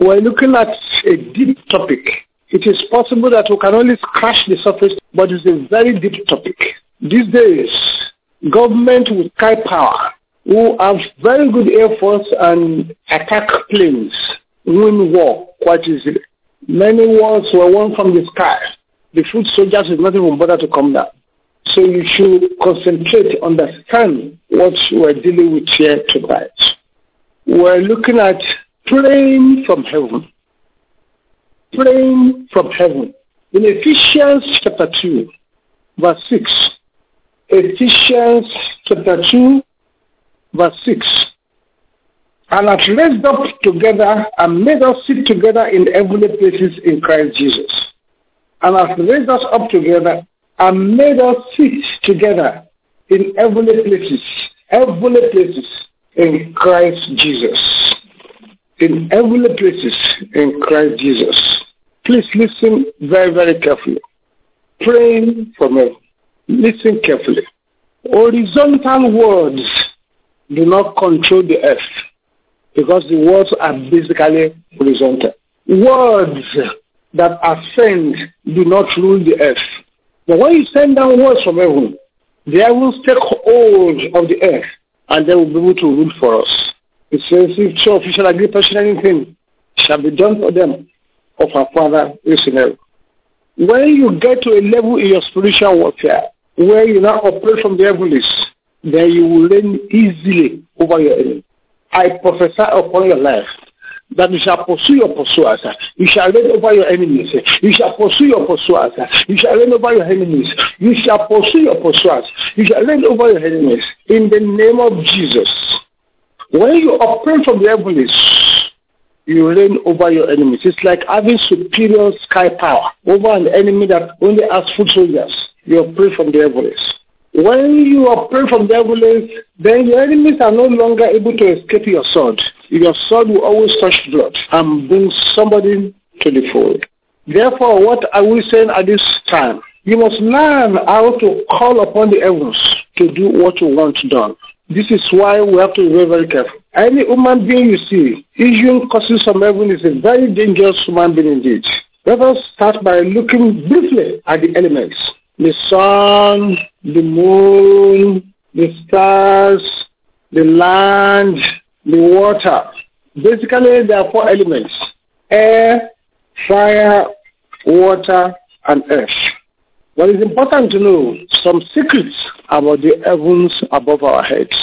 we're looking at a deep topic. It is possible that we can only scratch the surface, but it's a very deep topic. These days, government with high power who have very good air force and attack planes win war quite easily. Many wars were won from the sky. The foot soldiers is not even bother to come down. So you should concentrate, understand what we're dealing with here tonight. We're looking at praying from heaven. Praying from heaven. In Ephesians chapter 2, verse 6. Ephesians chapter 2, verse 6. And hath raised up together and made us sit together in heavenly places in Christ Jesus. And hath raised us up together and made us sit together in heavenly places, heavenly places in Christ Jesus. In heavenly places in Christ Jesus. Please listen very, very carefully. Praying for me. Listen carefully. Horizontal words do not control the earth because the words are basically horizontal. Words that ascend do not rule the earth. But when you send down words from heaven, the heavens take hold of the earth and they will be able to rule for us. It says, if two agree person anything shall be done for them of our Father is in heaven. When you get to a level in your spiritual warfare where you now operate from the heavens, then you will reign easily over your enemy. I prophesy upon your life that you shall pursue your pursuers. You shall reign over your enemies. You shall pursue your pursuers. You shall reign over your enemies. You shall pursue your pursuers. You shall reign over your enemies. In the name of Jesus. When you operate from the heavens, you reign over your enemies. It's like having superior sky power over an enemy that only has foot soldiers. You operate from the heavens. When you operate from the heavens, then your enemies are no longer able to escape your sword. Your sword will always touch blood and bring somebody to the fold. Therefore, what are we saying at this time? You must learn how to call upon the heavens to do what you want done. This is why we have to be very, very careful. Any human being you see issuing from heaven is a very dangerous human being indeed. Let us start by looking briefly at the elements. The sun, the moon, the stars, the land, the water. Basically, there are four elements. Air, fire, water, and earth. What is important to know some secrets about the heavens above our heads.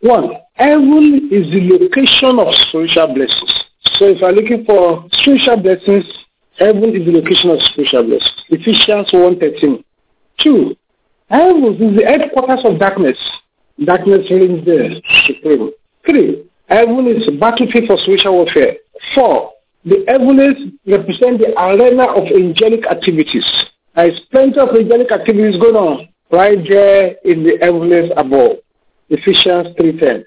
One, heaven is the location of spiritual blessings. So if you're looking for spiritual blessings, heaven is the location of spiritual blessings. Ephesians 1.13. Two, heaven is the headquarters of darkness. Darkness reigns there supreme. Three, heaven is battlefield for spiritual warfare. Four, the heavens represent the arena of angelic activities. There is plenty of angelic activities going on right there in the heavens above. Ephesians 3.10.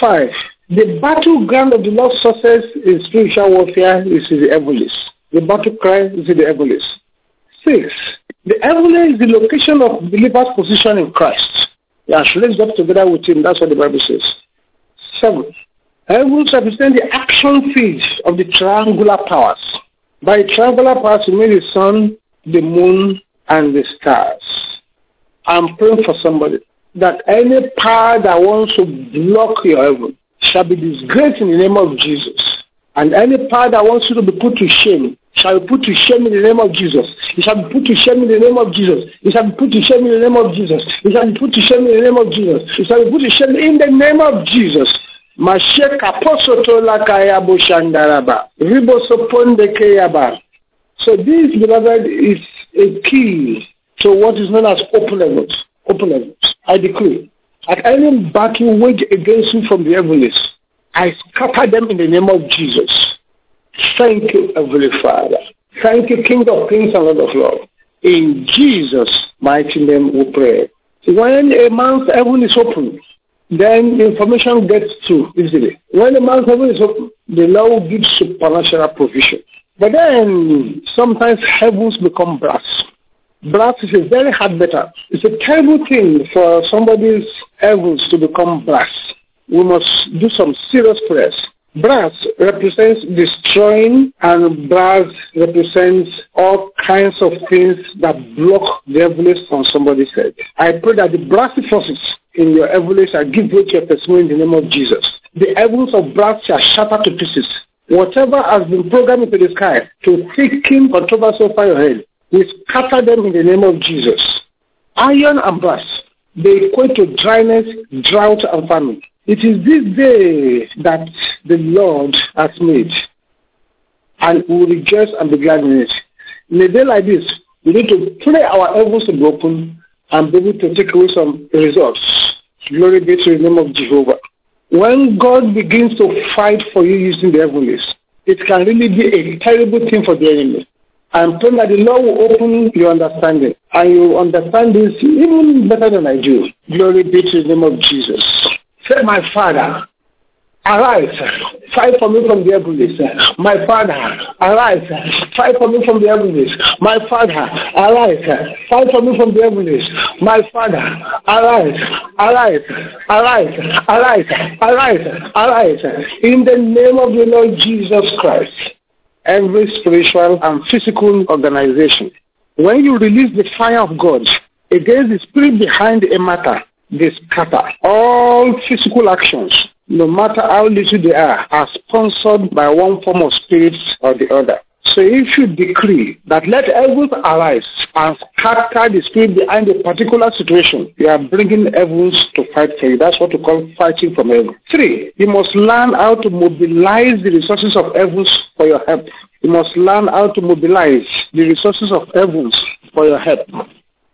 Five, the battleground of the Lord's success in spiritual warfare is in the heavens. The battle cry is in the heavens. Six, the heavenly is the location of believer's position in Christ. They are raised up together with him. That's what the Bible says. Seven, heavens represent the action field of the triangular powers. By triangular powers, we mean the sun, the moon, and the stars. I'm praying for somebody that any power that wants to block your heaven shall be disgraced in the name of Jesus. And any power that wants you to be put to shame shall be put to shame in the name of Jesus. It shall be put to shame in the name of Jesus. It shall be put to shame in the name of Jesus. It shall be put to shame in the name of Jesus. It shall be put to shame in the name of Jesus. Masheka posoto lakaya boshandaraba. Ribosoponde. So this, beloved, is a key to what is known as open heavens. Open heavens. I decree. At any battle waged against you from the heavens, I scatter them in the name of Jesus. Thank you, Heavenly Father. Thank you, King of Kings and Lord of Lords. In Jesus' mighty name we pray. When a man's heaven is open, then information gets through easily. When a man's heaven is open, the Lord gives supernatural provision. But then sometimes heavens become brass. Brass is a very hard metal. It's a terrible thing for somebody's heavens to become brass. We must do some serious prayers Brass represents destroying and brass represents all kinds of things that block the heavens on somebody's head. I pray that the brassy forces in your heavens shall give way to your testimony in the name of Jesus. The heavens of brass shall shatter to pieces. Whatever has been programmed into the sky to thicken controversy over your head, we scatter them in the name of Jesus. Iron and brass, they equate to dryness, drought, and famine. It is this day that the Lord has made, and we will rejoice and be glad in it. In a day like this, we need to pray our heavens to be open and be able to take away some results. Glory be to the name of Jehovah. When God begins to fight for you using the heavens, it can really be a terrible thing for the enemy. I'm praying that the Lord will open your understanding and you understand this even better than I do. Glory be to the name of Jesus. Say, my Father, arise, fight for me from the heavens. My Father, arise, fight for me from the heavens. My Father, arise, fight for me from the heavens. My Father, arise, arise, arise, arise, arise, arise. In the name of the Lord Jesus Christ, every spiritual and physical organization, when you release the fire of God against the spirit behind a matter, they scatter. All physical actions, no matter how little they are, are sponsored by one form of spirit or the other. So if you decree that let heavens arise and scatter the spirit behind a particular situation, you are bringing heavens to fight for you. That's what we call fighting from heaven. Three, you must learn how to mobilize the resources of heavens for your help. You must learn how to mobilize the resources of heavens for your help.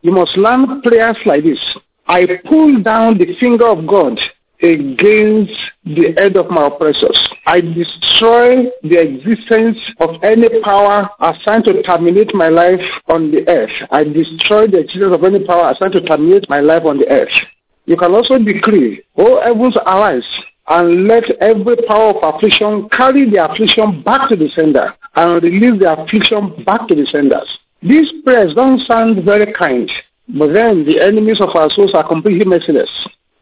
You must learn prayers like this. I pull down the finger of God against the head of my oppressors. I destroy the existence of any power assigned to terminate my life on the earth. I destroy the existence of any power assigned to terminate my life on the earth. You can also decree, O heavens arise, and let every power of affliction carry the affliction back to the sender and release the affliction back to the senders. These prayers don't sound very kind, but then the enemies of our souls are completely merciless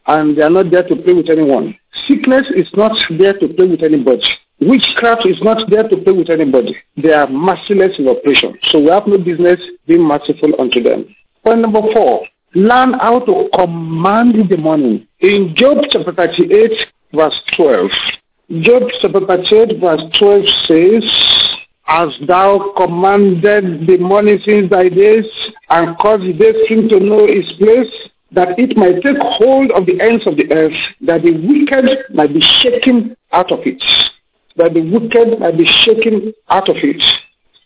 and they are not there to play with anyone. Sickness is not there to play with anybody. Witchcraft is not there to play with anybody. They are merciless in operation. So we have no business being merciful unto them. Point number four, learn how to command the morning. In Job chapter 38, verse 12, Job chapter 38, verse 12 says, As thou commanded the morning since thy days, and caused the day to know its place, that it might take hold of the ends of the earth, that the wicked might be shaken out of it. That the wicked might be shaken out of it.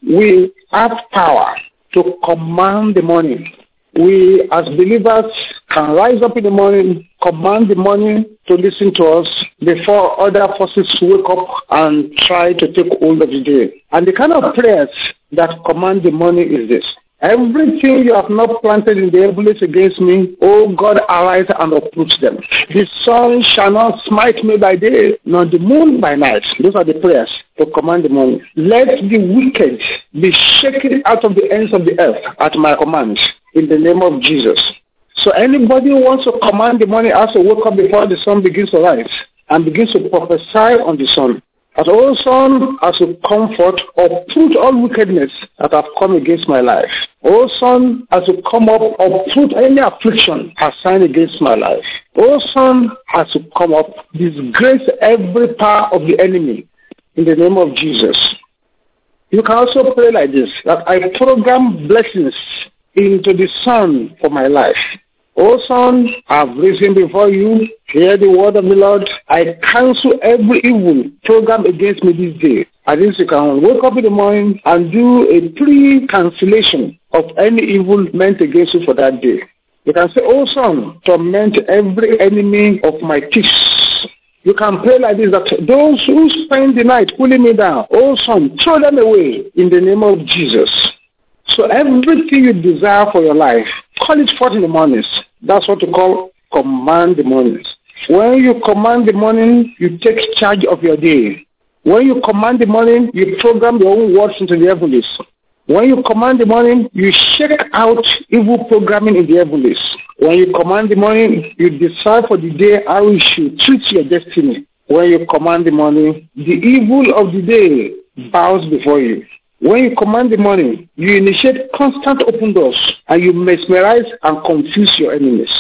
We have power to command the morning. We as believers can rise up in the morning, command the morning to listen to us before other forces wake up and try to take hold of the day. And the kind of prayers that command the morning is this. Everything you have not planted in the heavens against me, O God, arise and uproot them. The sun shall not smite me by day, nor the moon by night. Those are the prayers to command the morning. Let the wicked be shaken out of the ends of the earth at my command, in the name of Jesus. So anybody who wants to command the morning has to wake up before the sun begins to rise and begins to prophesy on the sun. O Sun, as a comfort, uproot all wickedness that have come against my life. O Sun, as you come up, uproot any affliction assigned against my life. O Sun, as you come up, disgrace every power of the enemy in the name of Jesus. You can also pray like this, that I program blessings into the Sun for my life. O sun, I've risen before you. Hear the word of the Lord. I cancel every evil program against me this day. At least you can wake up in the morning and do a pre-cancellation of any evil meant against you for that day. You can say, Oh sun, torment every enemy of my peace. You can pray like this that those who spend the night pulling me down, oh sun, throw them away in the name of Jesus. So everything you desire for your life, call it forth in the mornings. That's what we call command the mornings. When you command the morning, you take charge of your day. When you command the morning, you program your own words into the heavens. When you command the morning, you shake out evil programming in the heavens. When you command the morning, you decide for the day how you should treat your destiny. when you command the morning, the evil of the day bows before you. When you command the morning, you initiate constant open doors and you mesmerize and confuse your enemies.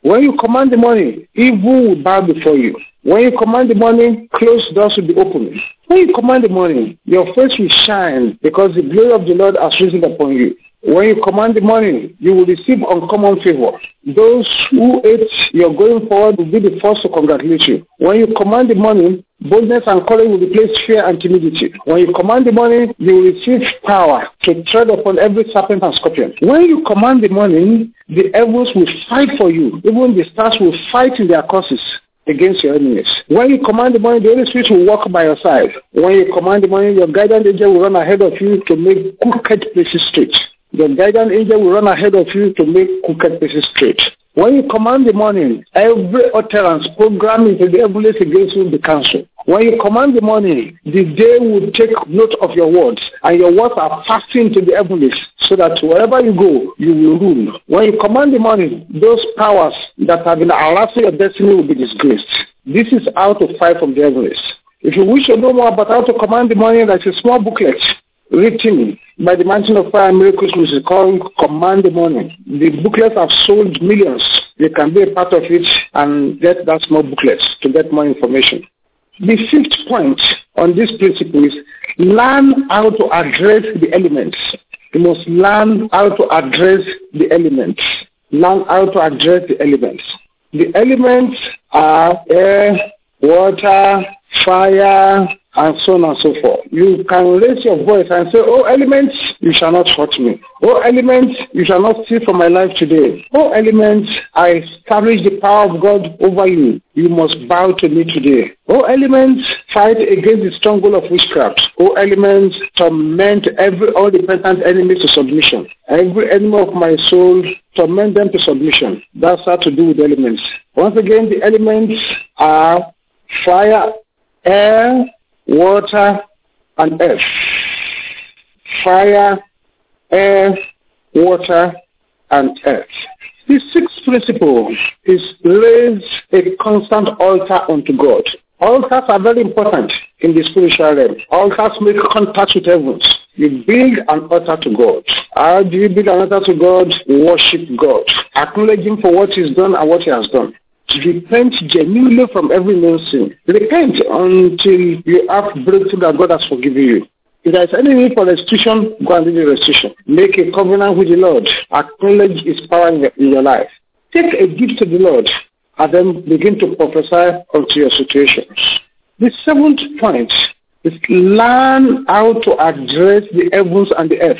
When you command the morning, evil will bow before you. When you command the morning, closed doors will be open. When you command the morning, your face will shine because the glory of the Lord has risen upon you. When you command the morning, you will receive uncommon favor. Those who hate your going forward will be the first to congratulate you. When you command the morning, boldness and courage will replace fear and timidity. When you command the morning, you will receive power to tread upon every serpent and scorpion. When you command the morning, the heavens will fight for you. Even the stars will fight in their causes against your enemies. When you command the morning, the Holy Spirit will walk by your side. When you command the morning, your guidance angel will run ahead of you to make crooked places straight. The guidance angel will run ahead of you to make crooked places straight. When you command the morning, every utterance the heavens against you will be cancelled. When you command the morning, the day will take note of your words, and your words are fastened to the heavens, so that wherever you go, you will rule. When you command the morning, those powers that have been harassing your destiny will be disgraced. This is how to fight from the heavens. If you wish to know more about how to command the morning, there's a small booklet written by the Mountain of Fire Miracles, is called Command the Morning. The booklets have sold millions. You can be a part of it and get that small booklet to get more information. The fifth point on this principle is learn how to address the elements. You must learn how to address the elements. Learn how to address the elements. The elements are air, water, fire, and so on and so forth. You can raise your voice and say, Oh elements, you shall not hurt me. Oh elements, you shall not steal from my life today. Oh elements, I establish the power of God over you. You must bow to me today. Oh elements, fight against the stronghold of witchcraft. Oh elements, torment every unrepentant enemy to submission. Every enemy of my soul, torment them to submission. That's how to do with elements. Once again, the elements are fire, air, water, and earth. Fire, air, water, and earth. The sixth principle is raise a constant altar unto God. Altars are very important in the spiritual realm. Altars make contact with heavens. You build an altar to God. How do you build an altar to God? Worship God. Acknowledge Him for what He's done and what He has done. Repent genuinely from every known sin. Repent until you have breakthrough that God has forgiven you. If there is any need for restitution, go and do the restitution. Make a covenant with the Lord. Acknowledge His power in your, life. Take a gift to the Lord and then begin to prophesy unto your situations. The seventh point is learn how to address the heavens and the earth.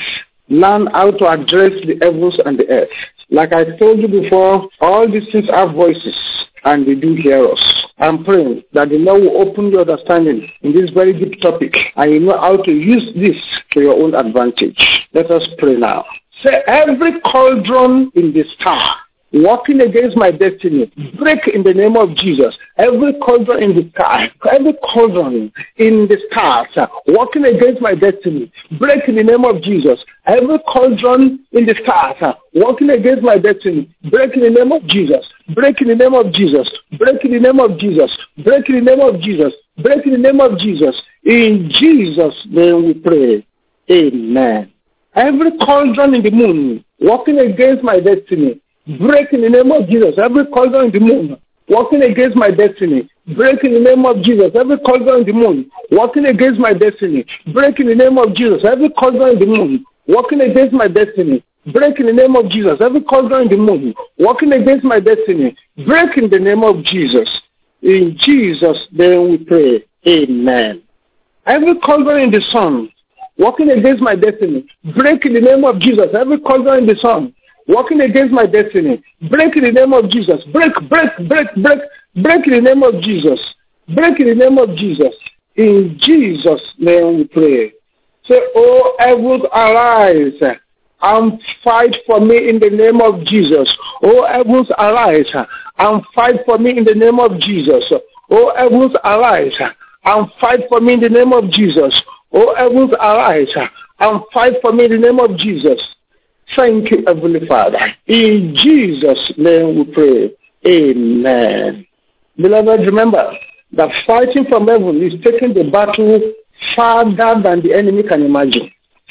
Learn how to address the heavens and the earth. Like I told you before, all these things have voices and they do hear us. I'm praying that the Lord will open your understanding in this very deep topic and you know how to use this to your own advantage. Let us pray now. Say every cauldron in the star walking against my destiny, break in the name of Jesus. Every cauldron in the sky, every cauldron in the stars, walking against my destiny, break in the name of Jesus. Every cauldron in the stars, walking against my destiny, break in the name of Jesus. Break in the name of Jesus. Break in the name of Jesus. Break in the name of Jesus. Break in the name of Jesus. In Jesus' name we pray. Amen. Every cauldron in the moon, walking against my destiny, break in the name of Jesus. Every cauldron in the moon, walking against my destiny, break in the name of Jesus. Every cauldron in the moon, walking against my destiny, break in the name of Jesus. Every cauldron in the moon, walking against my destiny, break in the name of Jesus. Every cauldron in the moon, walking against my destiny, break in the name of Jesus. In Jesus' name we pray. Amen. Every cauldron in the sun, walking against my destiny, break in the name of Jesus. Every cauldron in the sun, walking against my destiny. Break in the name of Jesus. Break, break, break, break, break in the name of Jesus. Break in the name of Jesus. In Jesus' name we pray. Say, Oh, heavens, arise and fight for me in the name of Jesus. Oh, heavens, arise and fight for me in the name of Jesus. Oh, heavens, arise and fight for me in the name of Jesus. Oh, heavens, arise and fight for me in the name of Jesus. Thank you, Heavenly Father. In Jesus' name we pray. Amen. Beloved, remember, that fighting from heaven is taking the battle farther than the enemy can imagine.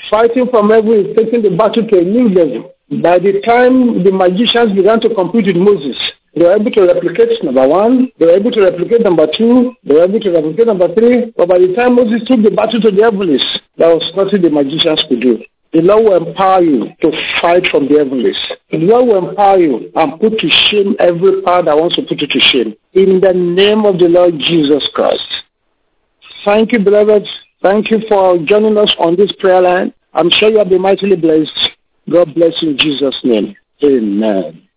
Fighting from heaven is taking the battle to a new level. By the time the magicians began to compete with Moses, they were able to replicate number one, they were able to replicate number two, they were able to replicate number three, but by the time Moses took the battle to the heavens, there was nothing the magicians could do. The Lord will empower you to fight from the heavens. The Lord will empower you and put to shame every power that wants to put you to shame. In the name of the Lord Jesus Christ. Thank you, beloved. Thank you for joining us on this prayer line. I'm sure you have been mightily blessed. God bless you in Jesus' name. Amen.